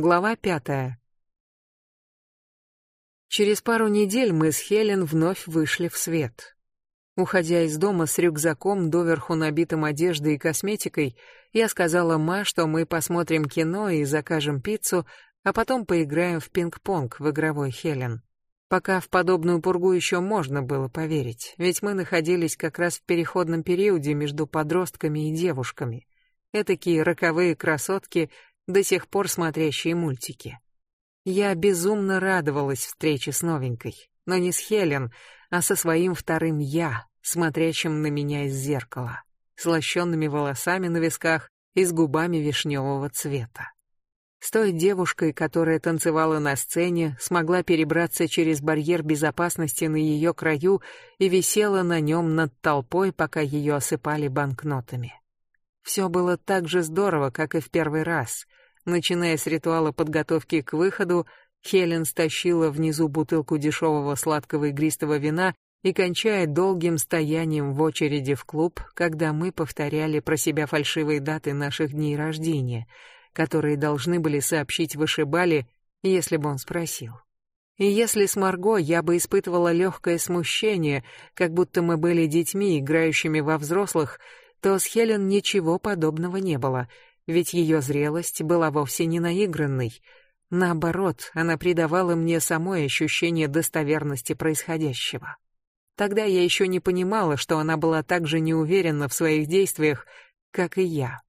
Глава пятая. Через пару недель мы с Хелен вновь вышли в свет. Уходя из дома с рюкзаком, доверху набитым одеждой и косметикой, я сказала Ма, что мы посмотрим кино и закажем пиццу, а потом поиграем в пинг-понг в игровой Хелен. Пока в подобную пургу еще можно было поверить, ведь мы находились как раз в переходном периоде между подростками и девушками. Этакие роковые красотки — до сих пор смотрящие мультики. Я безумно радовалась встрече с новенькой, но не с Хелен, а со своим вторым «я», смотрящим на меня из зеркала, с лощенными волосами на висках и с губами вишневого цвета. С той девушкой, которая танцевала на сцене, смогла перебраться через барьер безопасности на ее краю и висела на нем над толпой, пока ее осыпали банкнотами. Все было так же здорово, как и в первый раз. Начиная с ритуала подготовки к выходу, Хелен стащила внизу бутылку дешевого сладкого игристого вина и кончая долгим стоянием в очереди в клуб, когда мы повторяли про себя фальшивые даты наших дней рождения, которые должны были сообщить вышибали, если бы он спросил. И если с Марго я бы испытывала легкое смущение, как будто мы были детьми, играющими во взрослых, то с Хелен ничего подобного не было, ведь ее зрелость была вовсе не наигранной. Наоборот, она придавала мне самое ощущение достоверности происходящего. Тогда я еще не понимала, что она была так же неуверенна в своих действиях, как и я.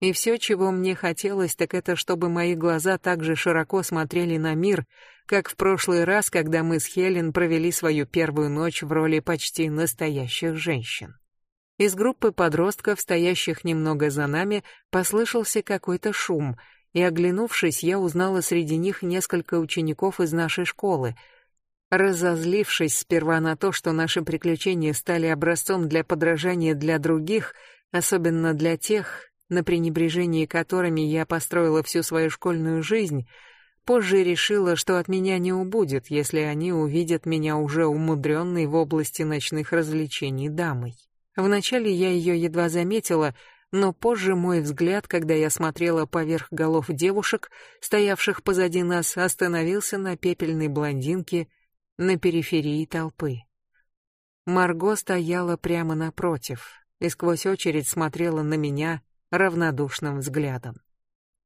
И все, чего мне хотелось, так это чтобы мои глаза так же широко смотрели на мир, как в прошлый раз, когда мы с Хелен провели свою первую ночь в роли почти настоящих женщин. Из группы подростков, стоящих немного за нами, послышался какой-то шум, и, оглянувшись, я узнала среди них несколько учеников из нашей школы. Разозлившись сперва на то, что наши приключения стали образцом для подражания для других, особенно для тех, на пренебрежении которыми я построила всю свою школьную жизнь, позже решила, что от меня не убудет, если они увидят меня уже умудренной в области ночных развлечений дамой. Вначале я ее едва заметила, но позже мой взгляд, когда я смотрела поверх голов девушек, стоявших позади нас, остановился на пепельной блондинке на периферии толпы. Марго стояла прямо напротив и сквозь очередь смотрела на меня равнодушным взглядом.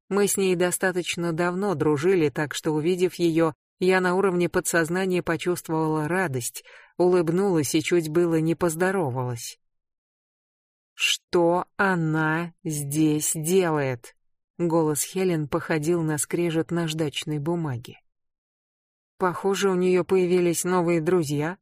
Мы с ней достаточно давно дружили, так что, увидев ее, я на уровне подсознания почувствовала радость, улыбнулась и чуть было не поздоровалась. Что она здесь делает? Голос Хелен походил на скрежет наждачной бумаги. Похоже, у нее появились новые друзья.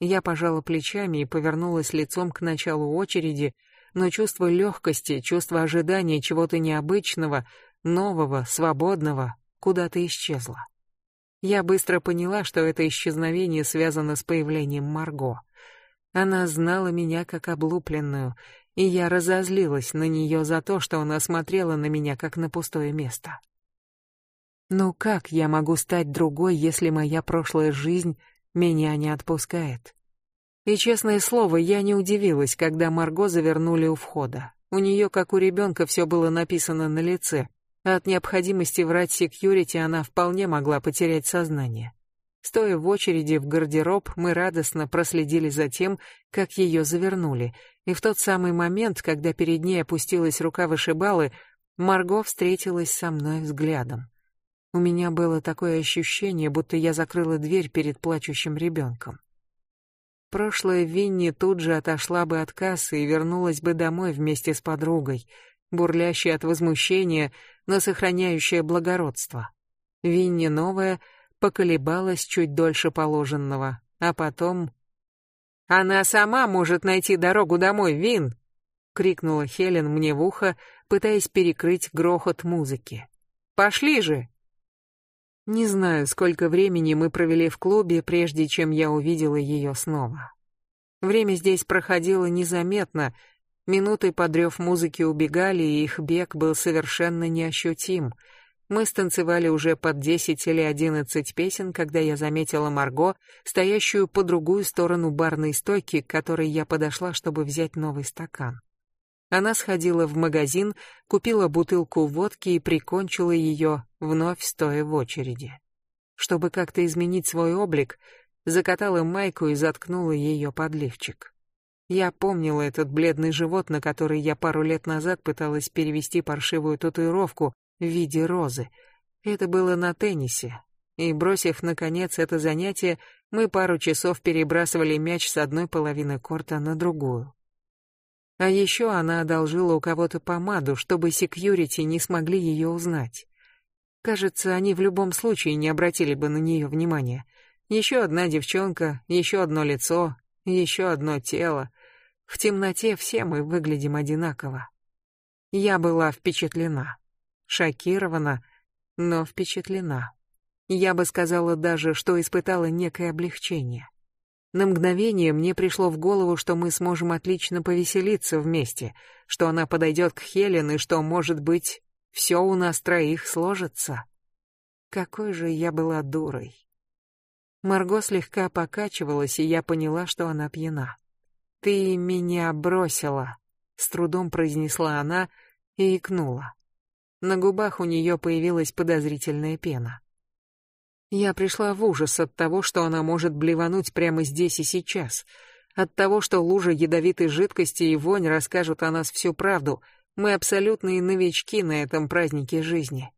Я пожала плечами и повернулась лицом к началу очереди, но чувство легкости, чувство ожидания чего-то необычного, нового, свободного куда-то исчезло. Я быстро поняла, что это исчезновение связано с появлением Марго. Она знала меня как облупленную, и я разозлилась на нее за то, что она смотрела на меня как на пустое место. Ну как я могу стать другой, если моя прошлая жизнь меня не отпускает? И честное слово, я не удивилась, когда Марго завернули у входа. У нее, как у ребенка, все было написано на лице. А от необходимости врать секьюрити она вполне могла потерять сознание. Стоя в очереди в гардероб, мы радостно проследили за тем, как ее завернули, и в тот самый момент, когда перед ней опустилась рука вышибалы, Марго встретилась со мной взглядом. У меня было такое ощущение, будто я закрыла дверь перед плачущим ребенком. Прошлая Винни тут же отошла бы от кассы и вернулась бы домой вместе с подругой, бурлящей от возмущения, но сохраняющая благородство. Винни новая — поколебалась чуть дольше положенного, а потом... «Она сама может найти дорогу домой, Вин!» — крикнула Хелен мне в ухо, пытаясь перекрыть грохот музыки. «Пошли же!» Не знаю, сколько времени мы провели в клубе, прежде чем я увидела ее снова. Время здесь проходило незаметно, минуты подрев музыки убегали, и их бег был совершенно неощутим — мы станцевали уже под десять или одиннадцать песен, когда я заметила Марго, стоящую по другую сторону барной стойки, к которой я подошла, чтобы взять новый стакан. Она сходила в магазин, купила бутылку водки и прикончила ее, вновь стоя в очереди. Чтобы как-то изменить свой облик, закатала майку и заткнула ее под лифчик. Я помнила этот бледный живот, на который я пару лет назад пыталась перевести паршивую татуировку в виде розы. Это было на теннисе. И бросив наконец это занятие, мы пару часов перебрасывали мяч с одной половины корта на другую. А еще она одолжила у кого-то помаду, чтобы секьюрити не смогли ее узнать. Кажется, они в любом случае не обратили бы на нее внимания. Еще одна девчонка, еще одно лицо, еще одно тело. В темноте все мы выглядим одинаково. Я была впечатлена, шокирована, но впечатлена. Я бы сказала даже, что испытала некое облегчение. На мгновение мне пришло в голову, что мы сможем отлично повеселиться вместе, что она подойдет к Хелен и что, может быть, все у нас троих сложится. Какой же я была дурой. Марго слегка покачивалась, и я поняла, что она пьяна. «Ты меня бросила», — с трудом произнесла она и икнула. На губах у нее появилась подозрительная пена. Я пришла в ужас от того, что она может блевануть прямо здесь и сейчас, от того, что лужа ядовитой жидкости и вонь расскажут о нас всю правду. Мы абсолютные новички на этом празднике жизни.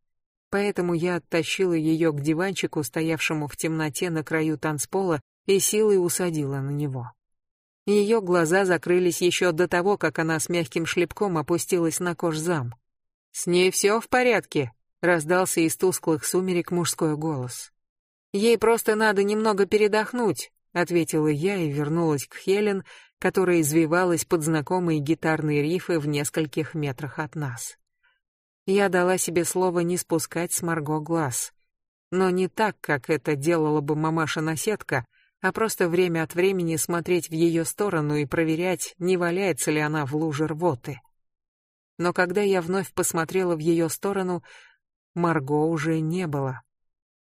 Поэтому я оттащила ее к диванчику, стоявшему в темноте на краю танцпола, и силой усадила на него. Ее глаза закрылись еще до того, как она с мягким шлепком опустилась на кожзам. «С ней все в порядке», — раздался из тусклых сумерек мужской голос. Ей просто надо немного передохнуть, ответила я и вернулась к Хелен, которая извивалась под знакомые гитарные рифы в нескольких метрах от нас. Я дала себе слово не спускать с Марго глаз, но не так, как это делала бы мамаша-наседка, а просто время от времени смотреть в ее сторону и проверять, не валяется ли она в луже рвоты. Но когда я вновь посмотрела в ее сторону, Марго уже не было.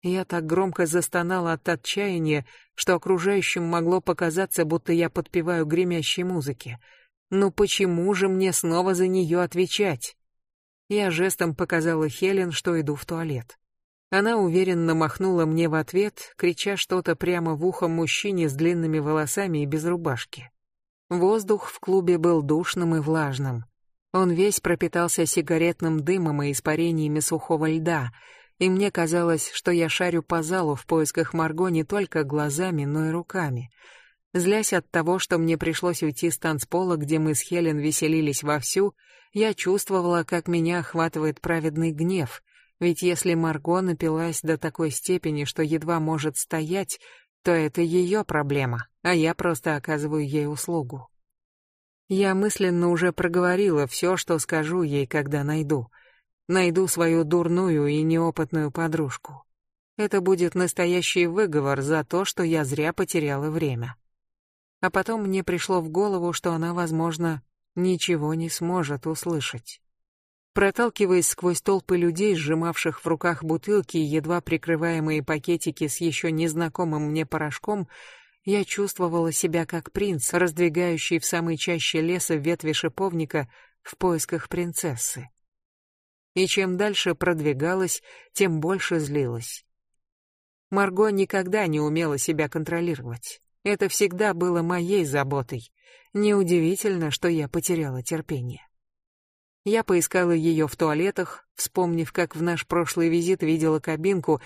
Я так громко застонала от отчаяния, что окружающим могло показаться, будто я подпеваю гремящей музыке. Но почему же мне снова за нее отвечать? Я жестом показала Хелен, что иду в туалет. Она уверенно махнула мне в ответ, крича что-то прямо в ухо мужчине с длинными волосами и без рубашки. Воздух в клубе был душным и влажным. Он весь пропитался сигаретным дымом и испарениями сухого льда — и мне казалось, что я шарю по залу в поисках Марго не только глазами, но и руками. Злясь от того, что мне пришлось уйти с танцпола, где мы с Хелен веселились вовсю, я чувствовала, как меня охватывает праведный гнев, ведь если Марго напилась до такой степени, что едва может стоять, то это ее проблема, а я просто оказываю ей услугу. Я мысленно уже проговорила все, что скажу ей, когда найду — найду свою дурную и неопытную подружку. Это будет настоящий выговор за то, что я зря потеряла время. А потом мне пришло в голову, что она, возможно, ничего не сможет услышать. Проталкиваясь сквозь толпы людей, сжимавших в руках бутылки и едва прикрываемые пакетики с еще незнакомым мне порошком, я чувствовала себя как принц, раздвигающий в самой чаще леса ветви шиповника в поисках принцессы и чем дальше продвигалась, тем больше злилась. Марго никогда не умела себя контролировать. Это всегда было моей заботой. Неудивительно, что я потеряла терпение. Я поискала ее в туалетах, вспомнив, как в наш прошлый визит видела кабинку,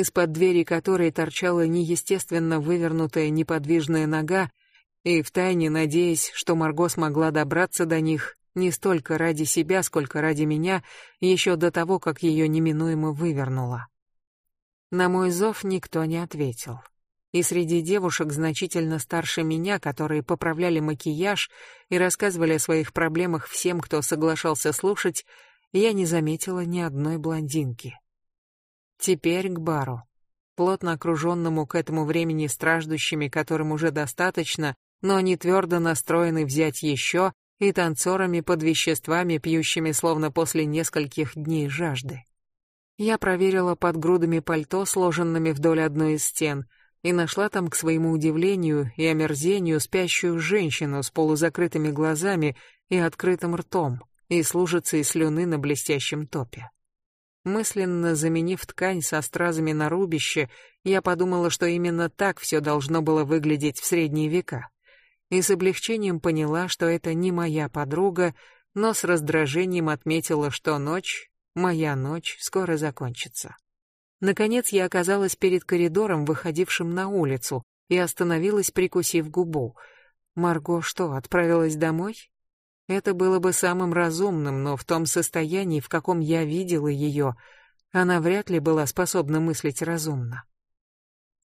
из-под двери которой торчала неестественно вывернутая неподвижная нога, и втайне надеясь, что Марго смогла добраться до них не столько ради себя, сколько ради меня, еще до того, как ее неминуемо вывернуло. На мой зов никто не ответил. И среди девушек значительно старше меня, которые поправляли макияж и рассказывали о своих проблемах всем, кто соглашался слушать, я не заметила ни одной блондинки. Теперь к бару. Плотно окруженному к этому времени страждущими, которым уже достаточно, но они твердо настроены взять еще, и танцорами под веществами, пьющими словно после нескольких дней жажды. Я проверила под грудами пальто, сложенными вдоль одной из стен, и нашла там, к своему удивлению и омерзению, спящую женщину с полузакрытыми глазами, и открытым ртом, и служится из слюны на блестящем топе. Мысленно заменив ткань со стразами на рубище, я подумала, что именно так все должно было выглядеть в средние века. И с облегчением поняла, что это не моя подруга, но с раздражением отметила, что ночь, моя ночь, скоро закончится. Наконец я оказалась перед коридором, выходившим на улицу, и остановилась, прикусив губу. Марго что, отправилась домой? Это было бы самым разумным, но в том состоянии, в каком я видела ее, она вряд ли была способна мыслить разумно.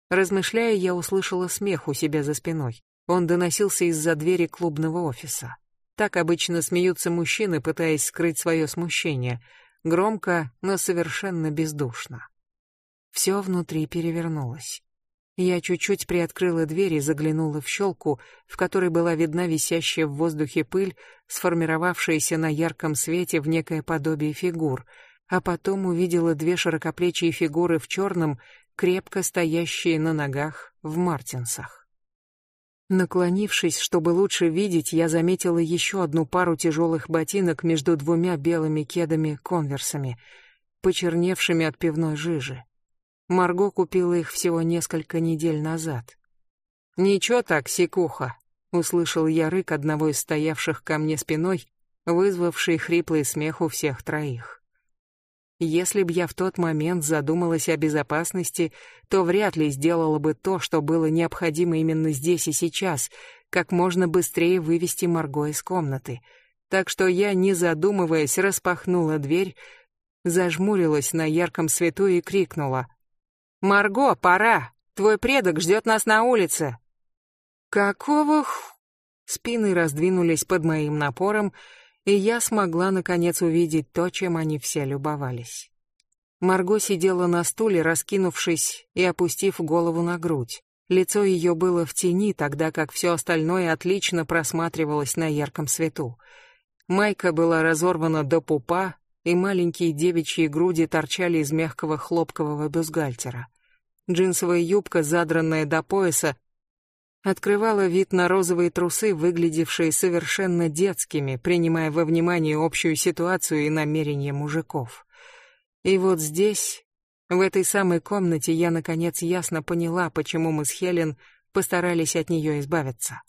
Размышляя, я услышала смех у себя за спиной. Он доносился из-за двери клубного офиса. Так обычно смеются мужчины, пытаясь скрыть свое смущение. Громко, но совершенно бездушно. Все внутри перевернулось. Я чуть-чуть приоткрыла дверь и заглянула в щелку, в которой была видна висящая в воздухе пыль, сформировавшаяся на ярком свете в некое подобие фигур, а потом увидела две широкоплечие фигуры в черном, крепко стоящие на ногах в мартинсах. Наклонившись, чтобы лучше видеть, я заметила еще одну пару тяжелых ботинок между двумя белыми кедами-конверсами, почерневшими от пивной жижи. Марго купила их всего несколько недель назад. «Ничего так, сикуха», — услышал я рык одного из стоявших ко мне спиной, вызвавший хриплый смех у всех троих. Если б я в тот момент задумалась о безопасности, то вряд ли сделала бы то, что было необходимо именно здесь и сейчас, как можно быстрее вывести Марго из комнаты. Так что я, не задумываясь, распахнула дверь, зажмурилась на ярком свету и крикнула: «Марго, пора! Твой предок ждет нас на улице!» «Какого х...» Спины раздвинулись под моим напором, и я смогла наконец увидеть то, чем они все любовались. Марго сидела на стуле, раскинувшись и опустив голову на грудь. Лицо ее было в тени, тогда как все остальное отлично просматривалось на ярком свету. Майка была разорвана до пупа, и маленькие девичьи груди торчали из мягкого хлопкового бюстгальтера. Джинсовая юбка, задранная до пояса, открывала вид на розовые трусы, выглядевшие совершенно детскими, принимая во внимание общую ситуацию и намерения мужиков. И вот здесь, в этой самой комнате, я наконец ясно поняла, почему мы с Хелен постарались от нее избавиться.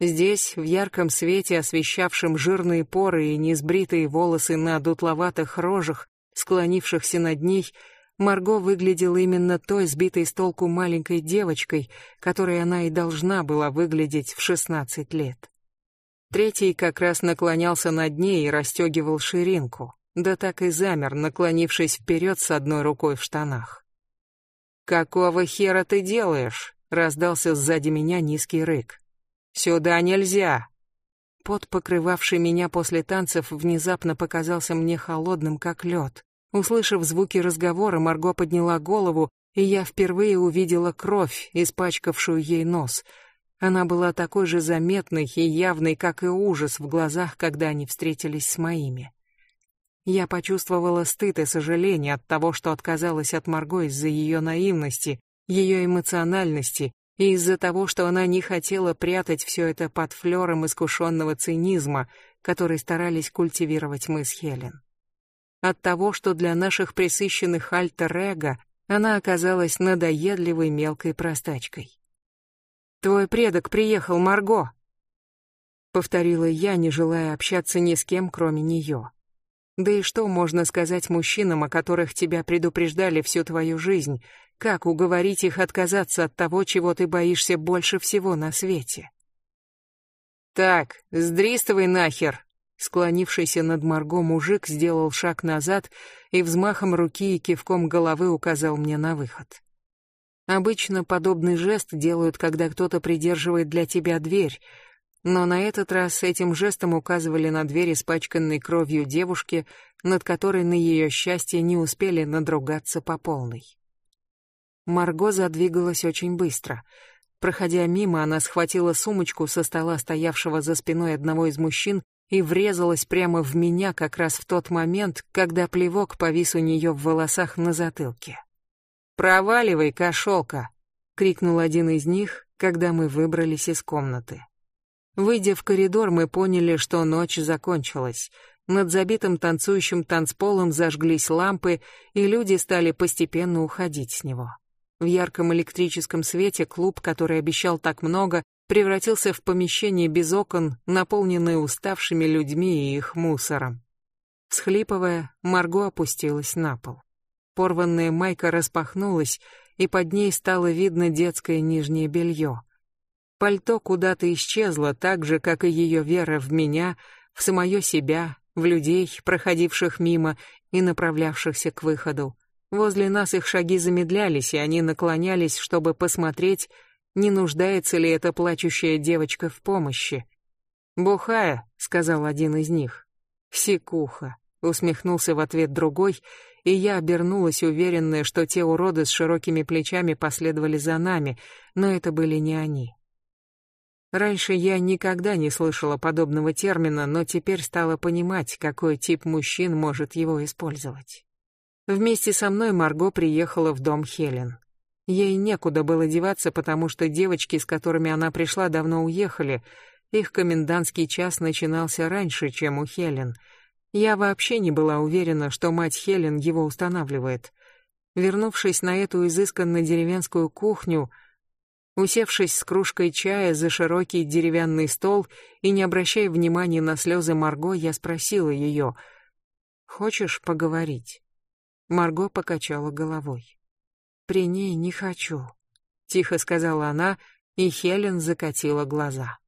Здесь, в ярком свете, освещавшем жирные поры и несбритые волосы на дутловатых рожах, склонившихся над ней, Марго выглядела именно той сбитой с толку маленькой девочкой, которой она и должна была выглядеть в шестнадцать лет. Третий как раз наклонялся над ней и расстегивал ширинку, да так и замер, наклонившись вперед с одной рукой в штанах. «Какого хера ты делаешь?» — раздался сзади меня низкий рык. Сюда нельзя. Пот, покрывавший меня после танцев, внезапно показался мне холодным, как лед. Услышав звуки разговора, Марго подняла голову, и я впервые увидела кровь, испачкавшую ей нос. Она была такой же заметной и явной, как и ужас в глазах, когда они встретились с моими. Я почувствовала стыд и сожаление от того, что отказалась от Марго из-за ее наивности, ее эмоциональности и из-за того, что она не хотела прятать все это под флером искушенного цинизма, который старались культивировать мы с Хелен. От того, что для наших пресыщенных альтер-эго она оказалась надоедливой мелкой простачкой. «Твой предок приехал, Марго!» Повторила я, не желая общаться ни с кем, кроме нее. Да и что можно сказать мужчинам, о которых тебя предупреждали всю твою жизнь, как уговорить их отказаться от того, чего ты боишься больше всего на свете? Так, сдристывай нахер. Склонившийся над Марго мужик сделал шаг назад и взмахом руки и кивком головы указал мне на выход. Обычно подобный жест делают, когда кто-то придерживает для тебя дверь, но на этот раз этим жестом указывали на дверь, испачканной кровью девушки, над которой на ее счастье не успели надругаться по полной. Марго задвигалась очень быстро. Проходя мимо, она схватила сумочку со стола, стоявшего за спиной одного из мужчин, и врезалась прямо в меня как раз в тот момент, когда плевок повис у нее в волосах на затылке. «Проваливай, кошелка!» — крикнул один из них, когда мы выбрались из комнаты. Выйдя в коридор, мы поняли, что ночь закончилась. Над забитым танцующим танцполом зажглись лампы, и люди стали постепенно уходить с него. В ярком электрическом свете клуб, который обещал так много, превратился в помещение без окон, наполненное уставшими людьми и их мусором. Всхлипывая, Марго опустилась на пол. Порванная майка распахнулась, и под ней стало видно детское нижнее белье. Пальто куда-то исчезло, так же, как и ее вера в меня, в самое себя, в людей, проходивших мимо и направлявшихся к выходу. Возле нас их шаги замедлялись, и они наклонялись, чтобы посмотреть, не нуждается ли эта плачущая девочка в помощи. «Бухая», — сказал один из них. «Сикуха», — усмехнулся в ответ другой, и я обернулась, уверенная, что те уроды с широкими плечами последовали за нами, но это были не они. Раньше я никогда не слышала подобного термина, но теперь стала понимать, какой тип мужчин может его использовать. Вместе со мной Марго приехала в дом Хелен. Ей некуда было деваться, потому что девочки, с которыми она пришла, давно уехали. Их комендантский час начинался раньше, чем у Хелен. Я вообще не была уверена, что мать Хелен его устанавливает. Вернувшись на эту изысканно деревенскую кухню, усевшись с кружкой чая за широкий деревянный стол и не обращая внимания на слезы Марго, я спросила ее: "Хочешь поговорить?" Марго покачала головой. При ней не хочу, тихо сказала она, и Хелен закатила глаза.